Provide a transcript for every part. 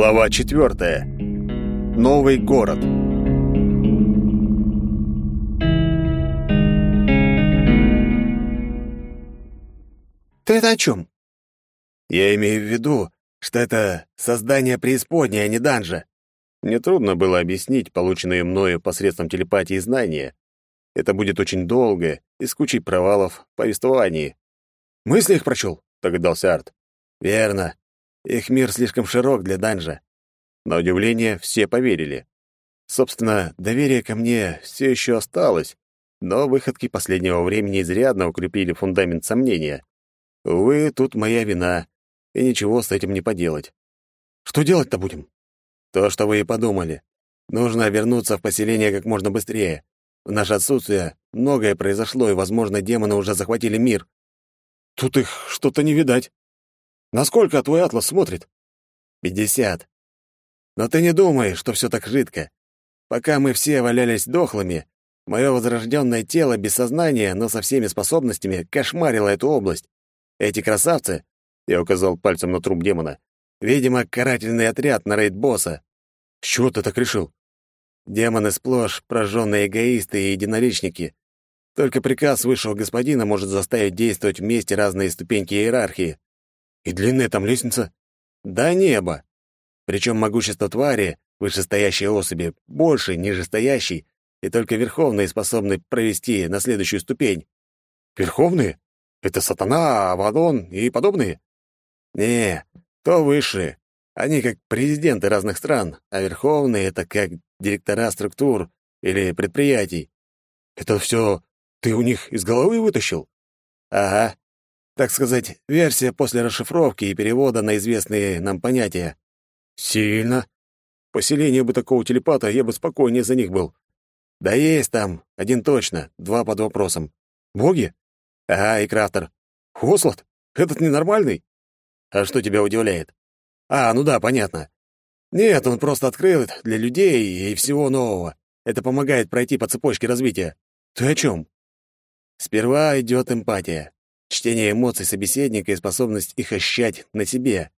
Глава четвертая. Новый город. Ты это о чем? Я имею в виду, что это создание преисподней, а не данжа. Нетрудно было объяснить полученные мною посредством телепатии знания. Это будет очень долго и с кучей провалов в повествовании. «Мысли их прочел?» — догадался Арт. «Верно. Их мир слишком широк для данжа». На удивление, все поверили. Собственно, доверие ко мне все еще осталось, но выходки последнего времени изрядно укрепили фундамент сомнения. Увы, тут моя вина, и ничего с этим не поделать. Что делать-то будем? То, что вы и подумали. Нужно вернуться в поселение как можно быстрее. В наше отсутствие многое произошло, и, возможно, демоны уже захватили мир. Тут их что-то не видать. Насколько твой атлас смотрит? Пятьдесят. Но ты не думай, что все так жидко. Пока мы все валялись дохлыми, мое возрожденное тело без сознания, но со всеми способностями, кошмарило эту область. Эти красавцы, я указал пальцем на труп демона, видимо, карательный отряд на рейд босса. С чего ты так решил? Демоны сплошь прожженные эгоисты и единоличники. Только приказ высшего господина может заставить действовать вместе разные ступеньки иерархии. И длинная там лестница? До неба. Причем могущество твари, вышестоящей особи, больше нижестоящей, и только верховные способны провести на следующую ступень. Верховные? Это сатана, Авадон и подобные? Не, то высшие. Они как президенты разных стран, а верховные — это как директора структур или предприятий. Это все ты у них из головы вытащил? Ага. Так сказать, версия после расшифровки и перевода на известные нам понятия. Сильно. Поселение бы такого телепата, я бы спокойнее за них был. Да есть там, один точно, два под вопросом. Боги? Ага, и Крафтер. Хослот? Этот ненормальный? А что тебя удивляет? А, ну да, понятно. Нет, он просто открыл это для людей и всего нового. Это помогает пройти по цепочке развития. Ты о чем? Сперва идет эмпатия, чтение эмоций собеседника и способность их ощущать на себе.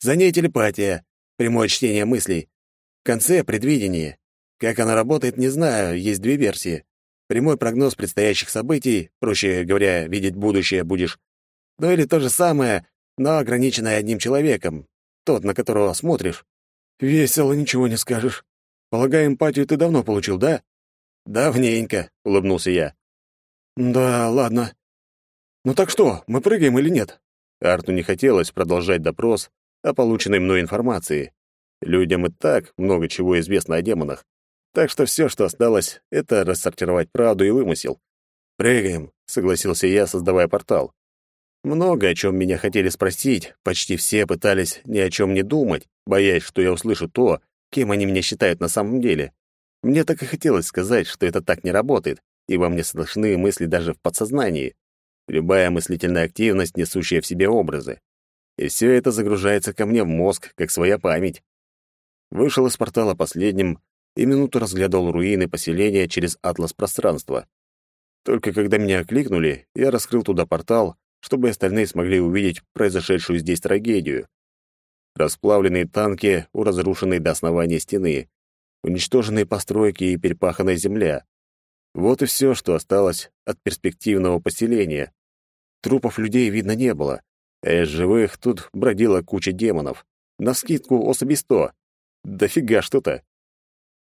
За ней телепатия, прямое чтение мыслей. В конце — предвидение. Как оно работает, не знаю, есть две версии. Прямой прогноз предстоящих событий, проще говоря, видеть будущее будешь. Ну или то же самое, но ограниченное одним человеком, тот, на которого смотришь. Весело, ничего не скажешь. Полагаю, эмпатию ты давно получил, да? Давненько, улыбнулся я. Да, ладно. Ну так что, мы прыгаем или нет? Арту не хотелось продолжать допрос о полученной мной информации. Людям и так много чего известно о демонах. Так что все, что осталось, это рассортировать правду и вымысел. «Прыгаем», — согласился я, создавая портал. Много о чем меня хотели спросить, почти все пытались ни о чем не думать, боясь, что я услышу то, кем они меня считают на самом деле. Мне так и хотелось сказать, что это так не работает, и во мне слышны мысли даже в подсознании. Любая мыслительная активность, несущая в себе образы. И все это загружается ко мне в мозг, как своя память. Вышел из портала последним и минуту разглядывал руины поселения через атлас пространства. Только когда меня окликнули, я раскрыл туда портал, чтобы остальные смогли увидеть произошедшую здесь трагедию. Расплавленные танки у разрушенной до основания стены, уничтоженные постройки и перепаханная земля. Вот и все, что осталось от перспективного поселения. Трупов людей видно не было, а из живых тут бродила куча демонов. Навскидку особи сто. Дофига что-то.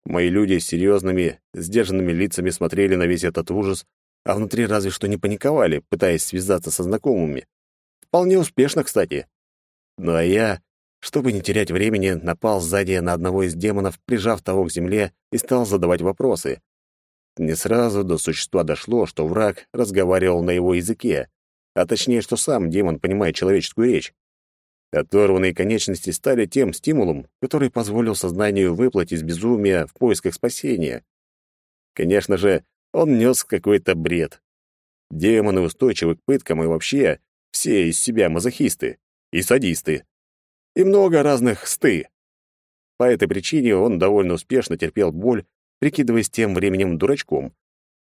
Мои люди с серьезными, сдержанными лицами смотрели на весь этот ужас, а внутри разве что не паниковали, пытаясь связаться со знакомыми. Вполне успешно, кстати. Ну а я, чтобы не терять времени, напал сзади на одного из демонов, прижав того к земле и стал задавать вопросы. Не сразу до существа дошло, что враг разговаривал на его языке, а точнее, что сам демон понимает человеческую речь. Оторванные конечности стали тем стимулом, который позволил сознанию выплыть из безумия в поисках спасения. Конечно же, он нес какой-то бред. Демоны устойчивы к пыткам и вообще все из себя мазохисты и садисты. И много разных сты. По этой причине он довольно успешно терпел боль прикидываясь тем временем дурачком.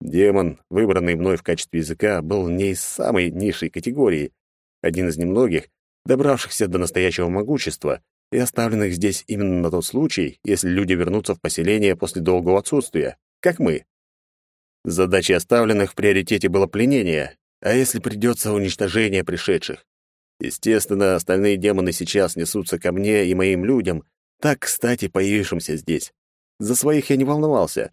Демон, выбранный мной в качестве языка, был не из самой низшей категории, один из немногих, добравшихся до настоящего могущества, и оставленных здесь именно на тот случай, если люди вернутся в поселение после долгого отсутствия, как мы. Задачей оставленных в приоритете было пленение, а если придется уничтожение пришедших. Естественно, остальные демоны сейчас несутся ко мне и моим людям, так, кстати, появившимся здесь. За своих я не волновался.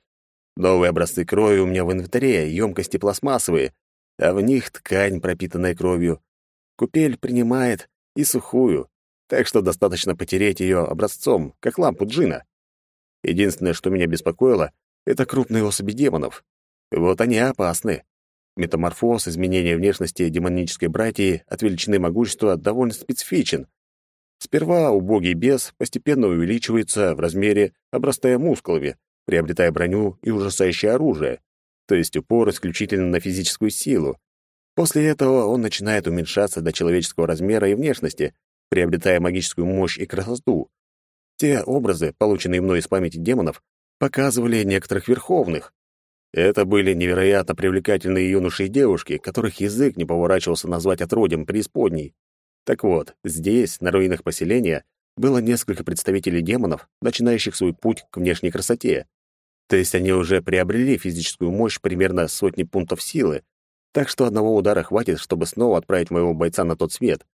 Новые образцы крови у меня в инвентаре, емкости пластмассовые, а в них ткань, пропитанная кровью. Купель принимает и сухую, так что достаточно потереть ее образцом, как лампу джина. Единственное, что меня беспокоило, это крупные особи демонов. Вот они опасны. Метаморфоз, изменение внешности демонической братьи от величины могущества довольно специфичен. Сперва убогий бес постепенно увеличивается в размере, обрастая мускулами, приобретая броню и ужасающее оружие, то есть упор исключительно на физическую силу. После этого он начинает уменьшаться до человеческого размера и внешности, приобретая магическую мощь и красоту. Те образы, полученные мной из памяти демонов, показывали некоторых верховных, это были невероятно привлекательные юноши и девушки, которых язык не поворачивался назвать отродьем преисподней. Так вот, здесь, на руинах поселения, было несколько представителей демонов, начинающих свой путь к внешней красоте. То есть они уже приобрели физическую мощь примерно сотни пунктов силы, так что одного удара хватит, чтобы снова отправить моего бойца на тот свет.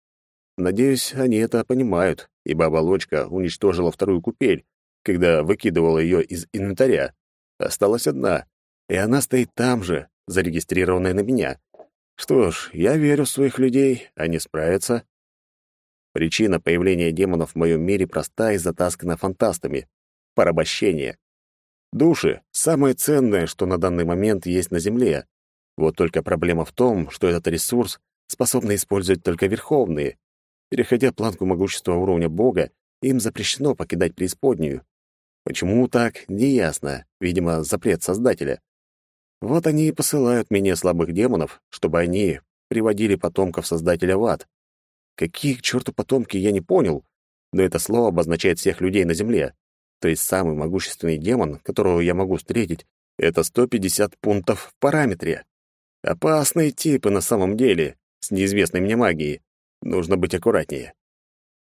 Надеюсь, они это понимают, ибо оболочка уничтожила вторую купель, когда выкидывала ее из инвентаря. Осталась одна, и она стоит там же, зарегистрированная на меня. Что ж, я верю в своих людей, они справятся. Причина появления демонов в моем мире проста и затаскана фантастами — порабощение. Души — самое ценное, что на данный момент есть на Земле. Вот только проблема в том, что этот ресурс способны использовать только верховные. Переходя планку могущества уровня Бога, им запрещено покидать преисподнюю. Почему так, неясно. Видимо, запрет Создателя. Вот они и посылают мне слабых демонов, чтобы они приводили потомков Создателя в ад. Какие к черту потомки, я не понял, но это слово обозначает всех людей на Земле. То есть самый могущественный демон, которого я могу встретить, это 150 пунктов в параметре. Опасные типы на самом деле, с неизвестной мне магией. Нужно быть аккуратнее.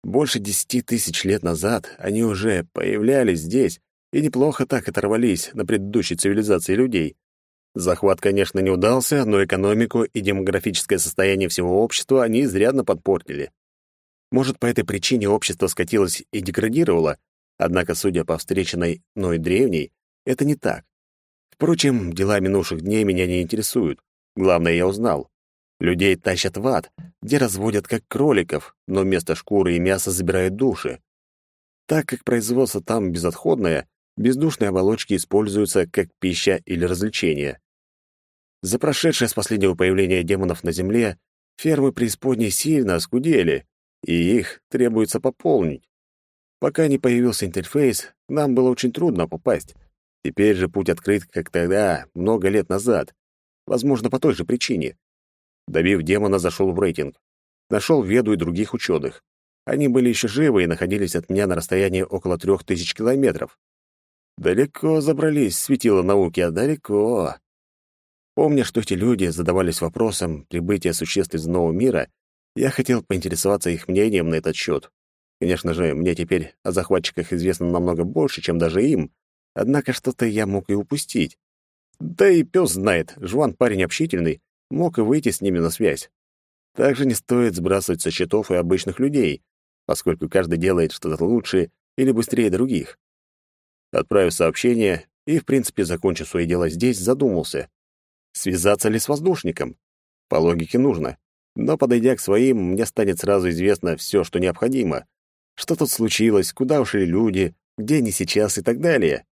Больше десяти тысяч лет назад они уже появлялись здесь и неплохо так оторвались на предыдущей цивилизации людей. Захват, конечно, не удался, но экономику и демографическое состояние всего общества они изрядно подпортили. Может, по этой причине общество скатилось и деградировало, однако, судя по встреченной мной древней, это не так. Впрочем, дела минувших дней меня не интересуют. Главное, я узнал. Людей тащат в ад, где разводят как кроликов, но вместо шкуры и мяса забирают души. Так как производство там безотходное, бездушные оболочки используются как пища или развлечение. За прошедшее с последнего появления демонов на Земле фермы преисподней сильно оскудели, и их требуется пополнить. Пока не появился интерфейс, нам было очень трудно попасть. Теперь же путь открыт, как тогда, много лет назад. Возможно, по той же причине. Добив демона, зашел в рейтинг. Нашел Веду и других ученых. Они были еще живы и находились от меня на расстоянии около трех тысяч километров. Далеко забрались, светило науки, а далеко. Помня, что эти люди задавались вопросом прибытия существ из нового мира, я хотел поинтересоваться их мнением на этот счет. Конечно же, мне теперь о захватчиках известно намного больше, чем даже им, однако что-то я мог и упустить. Да и пес знает, Жван парень общительный, мог и выйти с ними на связь. Также не стоит сбрасывать со счетов и обычных людей, поскольку каждый делает что-то лучше или быстрее других. Отправив сообщение и, в принципе, закончив свои дела здесь, задумался. Связаться ли с воздушником? По логике нужно. Но, подойдя к своим, мне станет сразу известно все, что необходимо. Что тут случилось, куда ушли люди, где они сейчас и так далее.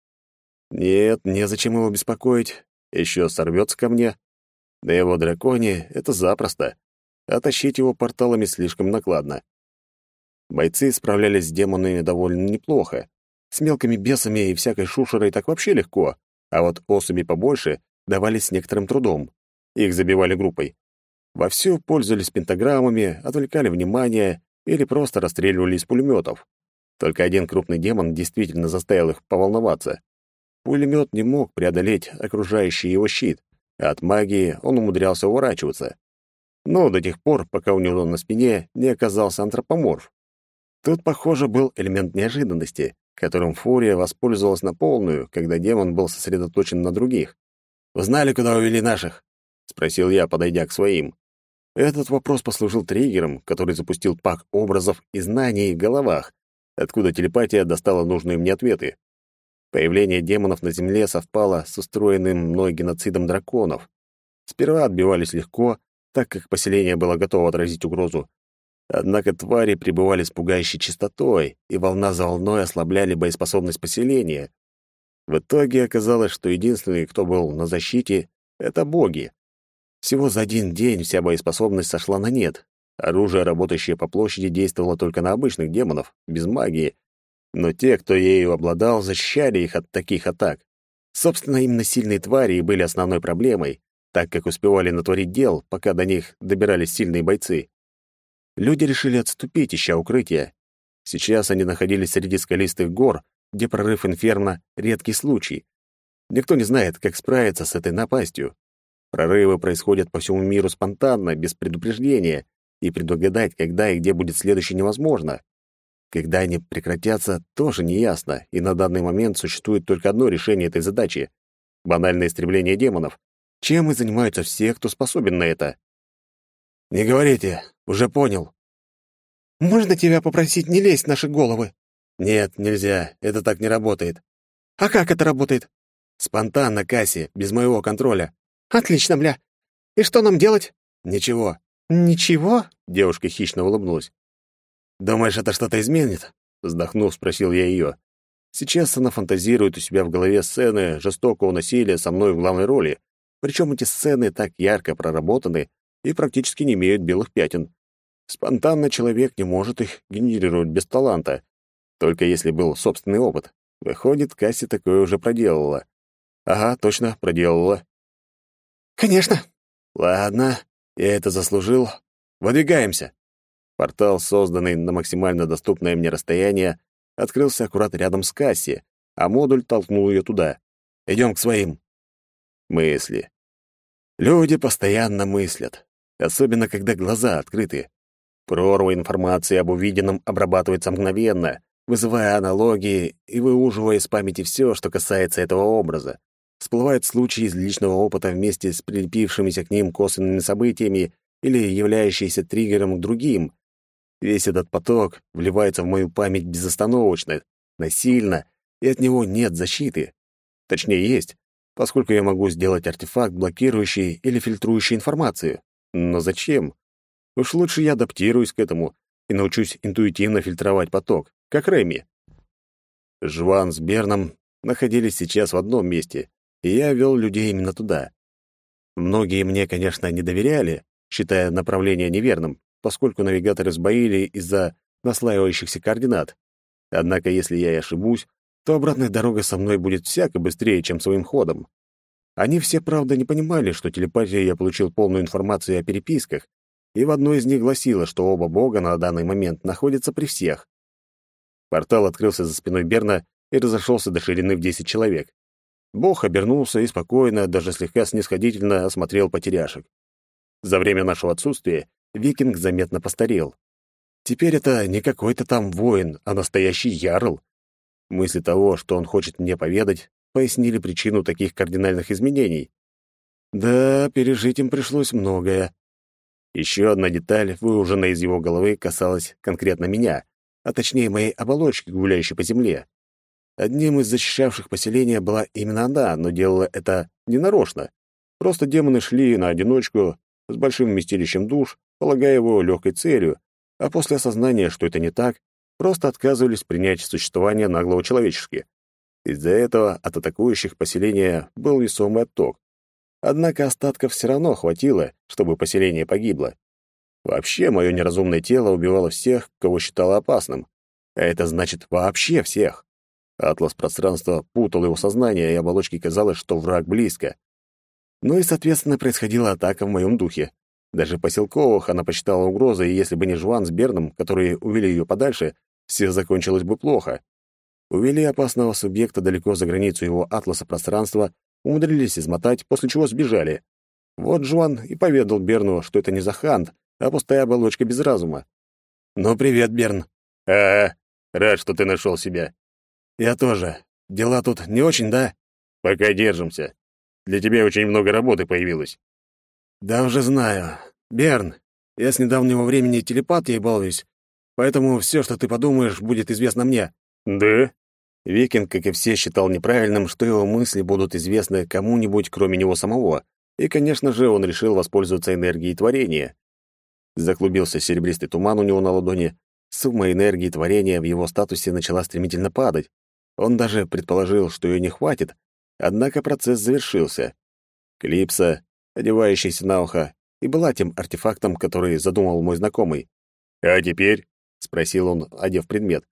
Нет, незачем его беспокоить. Еще сорвется ко мне. На его драконе это запросто. А тащить его порталами слишком накладно. Бойцы справлялись с демонами довольно неплохо. С мелкими бесами и всякой шушерой так вообще легко, а вот особи побольше давались с некоторым трудом. Их забивали группой. Вовсю пользовались пентаграммами, отвлекали внимание или просто расстреливали из пулеметов. Только один крупный демон действительно заставил их поволноваться. Пулемет не мог преодолеть окружающий его щит, а от магии он умудрялся уворачиваться. Но до тех пор, пока у него на спине не оказался антропоморф. Тут, похоже, был элемент неожиданности, которым Фурия воспользовалась на полную, когда демон был сосредоточен на других. «Узнали, куда увели наших?» — спросил я, подойдя к своим. Этот вопрос послужил триггером, который запустил пак образов и знаний в головах, откуда телепатия достала нужные мне ответы. Появление демонов на Земле совпало с устроенным мной геноцидом драконов. Сперва отбивались легко, так как поселение было готово отразить угрозу. Однако твари пребывали с пугающей частотой, и волна за волной ослабляли боеспособность поселения. В итоге оказалось, что единственные, кто был на защите, — это боги. Всего за один день вся боеспособность сошла на нет. Оружие, работающее по площади, действовало только на обычных демонов, без магии, но те, кто ею обладал, защищали их от таких атак. Собственно, именно сильные твари и были основной проблемой, так как успевали натворить дел, пока до них добирались сильные бойцы. Люди решили отступить, ища укрытия. Сейчас они находились среди скалистых гор, где прорыв инферно — редкий случай. Никто не знает, как справиться с этой напастью. Прорывы происходят по всему миру спонтанно, без предупреждения, и предугадать, когда и где будет следующий, невозможно. Когда они прекратятся, тоже неясно, и на данный момент существует только одно решение этой задачи — банальное истребление демонов. Чем и занимаются все, кто способен на это. «Не говорите, уже понял». «Можно тебя попросить не лезть в наши головы?» «Нет, нельзя, это так не работает». «А как это работает?» «Спонтанно, Касси, без моего контроля». «Отлично, бля. И что нам делать?» «Ничего». «Ничего?» — девушка хищно улыбнулась. «Думаешь, это что-то изменит?» — вздохнув, спросил я ее. Сейчас она фантазирует у себя в голове сцены жестокого насилия со мной в главной роли. Причем эти сцены так ярко проработаны и практически не имеют белых пятен. Спонтанно человек не может их генерировать без таланта, только если был собственный опыт. Выходит, Касси такое уже проделала. Ага, точно, проделала. «Конечно». «Ладно, я это заслужил. Выдвигаемся». Портал, созданный на максимально доступное мне расстояние, открылся аккурат рядом с Касси, а модуль толкнул ее туда. Идем к своим. Мысли. Люди постоянно мыслят, особенно когда глаза открыты. Прорва информации об увиденном обрабатывается мгновенно, вызывая аналогии и выуживая из памяти все, что касается этого образа. Всплывают случаи из личного опыта вместе с прилепившимися к ним косвенными событиями или являющиеся триггером к другим, Весь этот поток вливается в мою память безостановочно, насильно, и от него нет защиты. Точнее, есть, поскольку я могу сделать артефакт, блокирующий или фильтрующий информацию. Но зачем? Уж лучше я адаптируюсь к этому и научусь интуитивно фильтровать поток, как Рэми. Жван с Берном находились сейчас в одном месте, и я вел людей именно туда. Многие мне, конечно, не доверяли, считая направление неверным, поскольку навигаторы сбоили из-за наслаивающихся координат. Однако, если я и ошибусь, то обратная дорога со мной будет всяко быстрее, чем своим ходом. Они все, правда, не понимали, что телепатией я получил полную информацию о переписках, и в одной из них гласило, что оба бога на данный момент находятся при всех. Портал открылся за спиной Берна и разошелся до ширины в 10 человек. Бог обернулся и спокойно, даже слегка снисходительно осмотрел потеряшек. За время нашего отсутствия викинг заметно постарел. Теперь это не какой-то там воин, а настоящий ярл. Мысли того, что он хочет мне поведать, пояснили причину таких кардинальных изменений. Да, пережить им пришлось многое. Еще одна деталь, выуженная из его головы, касалась конкретно меня, а точнее моей оболочки, гуляющей по земле. Одним из защищавших поселения была именно она, но делала это ненарочно. Просто демоны шли на одиночку с большим вместилищем душ, полагая его легкой целью, а после осознания, что это не так, просто отказывались принять существование наглого человечески. Из-за этого от атакующих поселения был весомый отток. Однако остатков все равно хватило, чтобы поселение погибло. Вообще, мое неразумное тело убивало всех, кого считало опасным. А это значит вообще всех. Атлас пространства путал его сознание, и оболочке казалось, что враг близко. Ну и, соответственно, происходила атака в моем духе. Даже поселковых она посчитала угрозой, и если бы не Жван с Берном, которые увели ее подальше, все закончилось бы плохо. Увели опасного субъекта далеко за границу его атласа пространства, умудрились измотать, после чего сбежали. Вот Жван и поведал Берну, что это не Захант, а пустая оболочка без разума. «Ну, привет, Берн. «А, рад, что ты нашел себя». «Я тоже. Дела тут не очень, да?» «Пока держимся. Для тебя очень много работы появилось». «Да уже знаю. Берн, я с недавнего времени телепат балуюсь, поэтому все, что ты подумаешь, будет известно мне». «Да?» Викинг, как и все, считал неправильным, что его мысли будут известны кому-нибудь, кроме него самого. И, конечно же, он решил воспользоваться энергией творения. Заклубился серебристый туман у него на ладони. Сумма энергии творения в его статусе начала стремительно падать. Он даже предположил, что ее не хватит, однако процесс завершился. Клипса, одевающаяся на ухо, и была тем артефактом, который задумал мой знакомый. «А теперь?» — спросил он, одев предмет.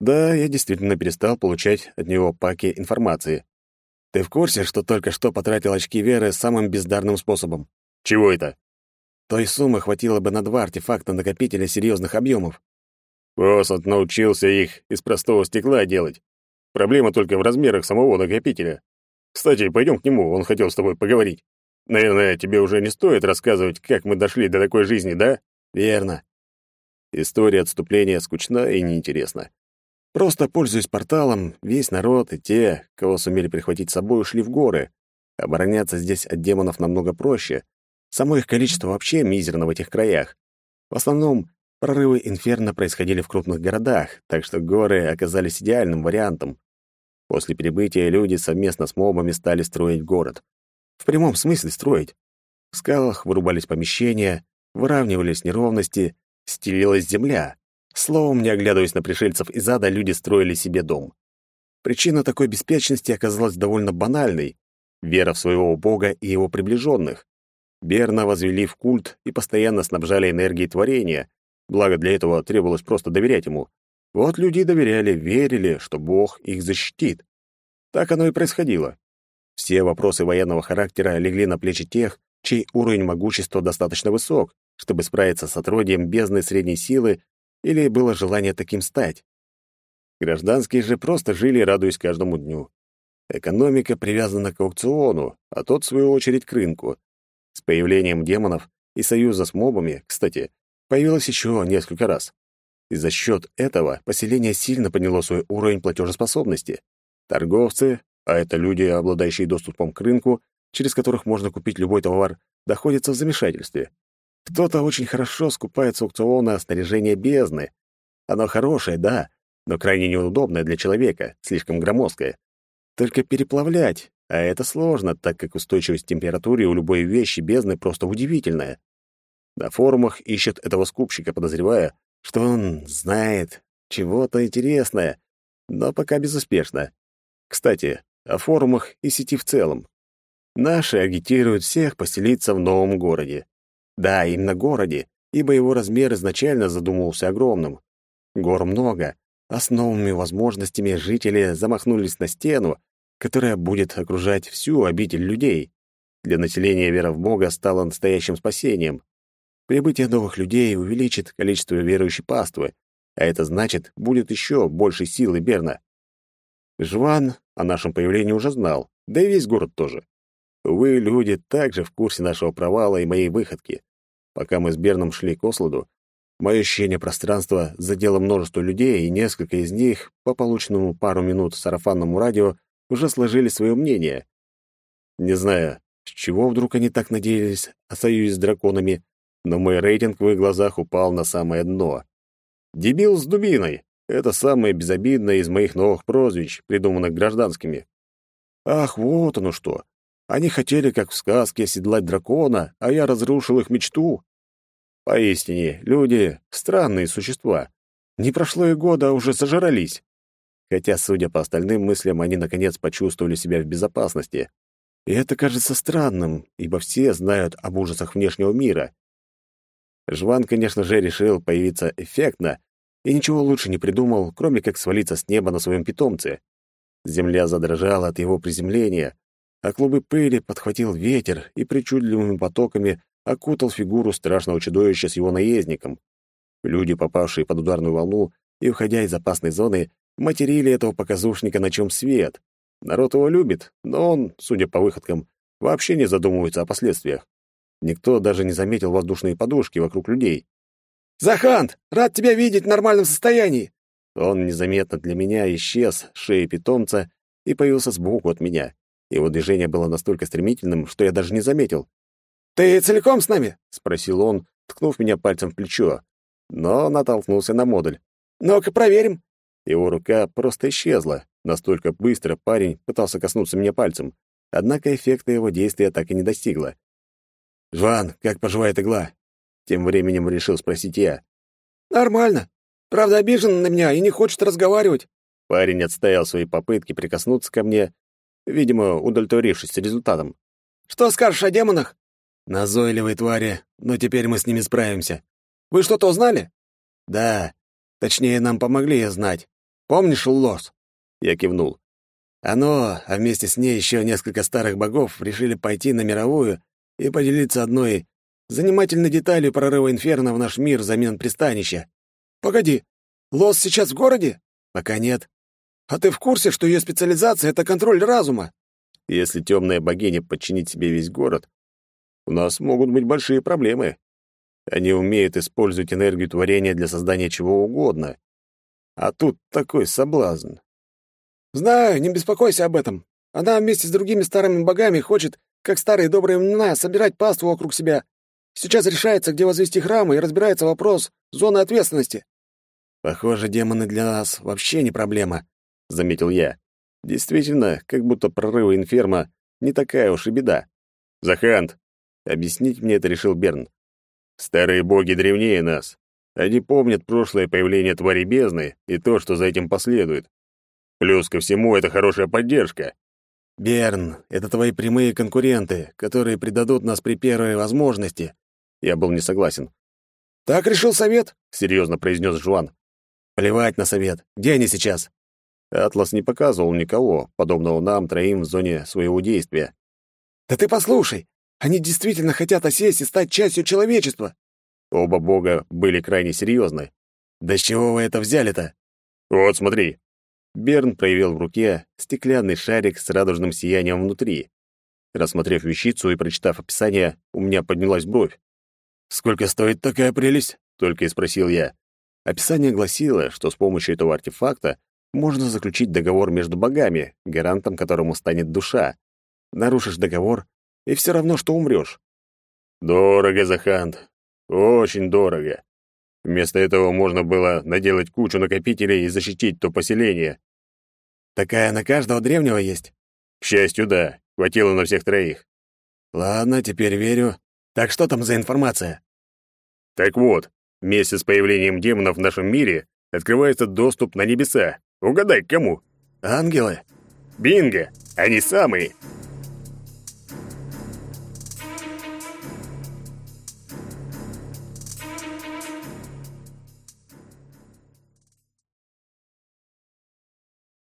Да, я действительно перестал получать от него паки информации. Ты в курсе, что только что потратил очки веры самым бездарным способом? Чего это? Той суммы хватило бы на два артефакта накопителя серьезных объемов. Осад научился их из простого стекла делать. Проблема только в размерах самого накопителя. Кстати, пойдем к нему, он хотел с тобой поговорить. Наверное, тебе уже не стоит рассказывать, как мы дошли до такой жизни, да? Верно. История отступления скучна и неинтересна. Просто, пользуясь порталом, весь народ и те, кого сумели прихватить с собой, ушли в горы. Обороняться здесь от демонов намного проще. Само их количество вообще мизерно в этих краях. В основном, прорывы инферно происходили в крупных городах, так что горы оказались идеальным вариантом. После прибытия люди совместно с мобами стали строить город. В прямом смысле строить. В скалах вырубались помещения, выравнивались неровности, стелилась земля. Словом, не оглядываясь на пришельцев из ада, люди строили себе дом. Причина такой беспечности оказалась довольно банальной — вера в своего бога и его приближенных. Берна возвели в культ и постоянно снабжали энергией творения, благо для этого требовалось просто доверять ему. Вот люди доверяли, верили, что бог их защитит. Так оно и происходило. Все вопросы военного характера легли на плечи тех, чей уровень могущества достаточно высок, чтобы справиться с отродьем бездны средней силы или было желание таким стать. Гражданские же просто жили, радуясь каждому дню. Экономика привязана к аукциону, а тот, в свою очередь, к рынку. С появлением демонов и союза с мобами, кстати, появилось еще несколько раз. И за счет этого поселение сильно подняло свой уровень платежеспособности. Торговцы, а это люди, обладающие доступом к рынку, через которых можно купить любой товар, находятся в замешательстве. Кто-то очень хорошо скупает с аукциона снаряжение бездны. Оно хорошее, да, но крайне неудобное для человека, слишком громоздкое. Только переплавлять, а это сложно, так как устойчивость к температуре у любой вещи бездны просто удивительная. На форумах ищут этого скупщика, подозревая, что он знает чего-то интересное, но пока безуспешно. Кстати, о форумах и сети в целом. Наши агитируют всех поселиться в новом городе. Да, именно городе, ибо его размер изначально задумывался огромным. Гор много, а с новыми возможностями жители замахнулись на стену, которая будет окружать всю обитель людей. Для населения вера в Бога стала настоящим спасением. Прибытие новых людей увеличит количество верующей паствы, а это значит, будет еще больше силы Берна. Жван о нашем появлении уже знал, да и весь город тоже. Вы, люди, также в курсе нашего провала и моей выходки. Пока мы с Берном шли к Осладу, мое ощущение пространства задело множество людей, и несколько из них, по полученному пару минут сарафанному радио, уже сложили свое мнение. Не знаю, с чего вдруг они так надеялись о союзе с драконами, но мой рейтинг в их глазах упал на самое дно. «Дебил с дубиной» — это самое безобидное из моих новых прозвищ, придуманных гражданскими. Ах, вот оно что! Они хотели, как в сказке, оседлать дракона, а я разрушил их мечту. Поистине, люди — странные существа. Не прошло и года, а уже сожрались. Хотя, судя по остальным мыслям, они наконец почувствовали себя в безопасности. И это кажется странным, ибо все знают об ужасах внешнего мира. Жван, конечно же, решил появиться эффектно и ничего лучше не придумал, кроме как свалиться с неба на своем питомце. Земля задрожала от его приземления, а клубы пыли подхватил ветер и причудливыми потоками окутал фигуру страшного чудовища с его наездником. Люди, попавшие под ударную волну и уходя из опасной зоны, материли этого показушника на чем свет. Народ его любит, но он, судя по выходкам, вообще не задумывается о последствиях. Никто даже не заметил воздушные подушки вокруг людей. «Захант, рад тебя видеть в нормальном состоянии!» Он незаметно для меня исчез с шеи питомца и появился сбоку от меня. Его движение было настолько стремительным, что я даже не заметил. «Ты целиком с нами?» — спросил он, ткнув меня пальцем в плечо, но натолкнулся на модуль. «Ну-ка, проверим». Его рука просто исчезла. Настолько быстро парень пытался коснуться меня пальцем. Однако эффекта его действия так и не достигло. «Жван, как поживает игла?» Тем временем решил спросить я. «Нормально. Правда, обижен на меня и не хочет разговаривать». Парень отстоял свои попытки прикоснуться ко мне, видимо, удовлетворившись результатом. «Что скажешь о демонах?» «Назойливые твари, но теперь мы с ними справимся». «Вы что-то узнали?» «Да. Точнее, нам помогли знать. Помнишь Лос?» Я кивнул. Оно, а вместе с ней еще несколько старых богов решили пойти на мировую и поделиться одной занимательной деталью прорыва инферно в наш мир взамен пристанища. Погоди, Лос сейчас в городе? Пока нет. А ты в курсе, что ее специализация — это контроль разума? Если темная богиня подчинит себе весь город, у нас могут быть большие проблемы. Они умеют использовать энергию творения для создания чего угодно. А тут такой соблазн. Знаю, не беспокойся об этом. Она вместе с другими старыми богами хочет, как старые добрые времена, собирать паству вокруг себя. Сейчас решается, где возвести храмы, и разбирается вопрос зоны ответственности. Похоже, демоны для нас вообще не проблема, заметил я. Действительно, как будто прорывы инферма не такая уж и беда. Захант, объяснить мне это решил Берн. Старые боги древнее нас. Они помнят прошлое появление твари бездны и то, что за этим последует. Плюс ко всему, это хорошая поддержка. Берн, это твои прямые конкуренты, которые предадут нас при первой возможности. Я был не согласен. Так решил совет, серьезно произнес Жуан. Плевать на совет. Где они сейчас? Атлас не показывал никого, подобного нам троим в зоне своего действия. Да ты послушай, они действительно хотят осесть и стать частью человечества. Оба бога были крайне серьезны. Да с чего вы это взяли-то? Вот, смотри. Берн проявил в руке стеклянный шарик с радужным сиянием внутри. Рассмотрев вещицу и прочитав описание, у меня поднялась бровь. «Сколько стоит такая прелесть?» — только и спросил я. Описание гласило, что с помощью этого артефакта можно заключить договор между богами, гарантом которому станет душа. Нарушишь договор, и все равно, что умрешь. Дорого, Захант. Очень дорого. Вместо этого можно было наделать кучу накопителей и защитить то поселение. Такая на каждого древнего есть? К счастью, да. Хватило на всех троих. Ладно, теперь верю. Так что там за информация? Так вот, вместе с появлением демонов в нашем мире открывается доступ на небеса. Угадай, кому? Ангелы? Бинго! Они самые!